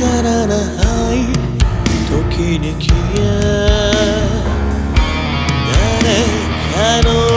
ならない。時に消え誰かの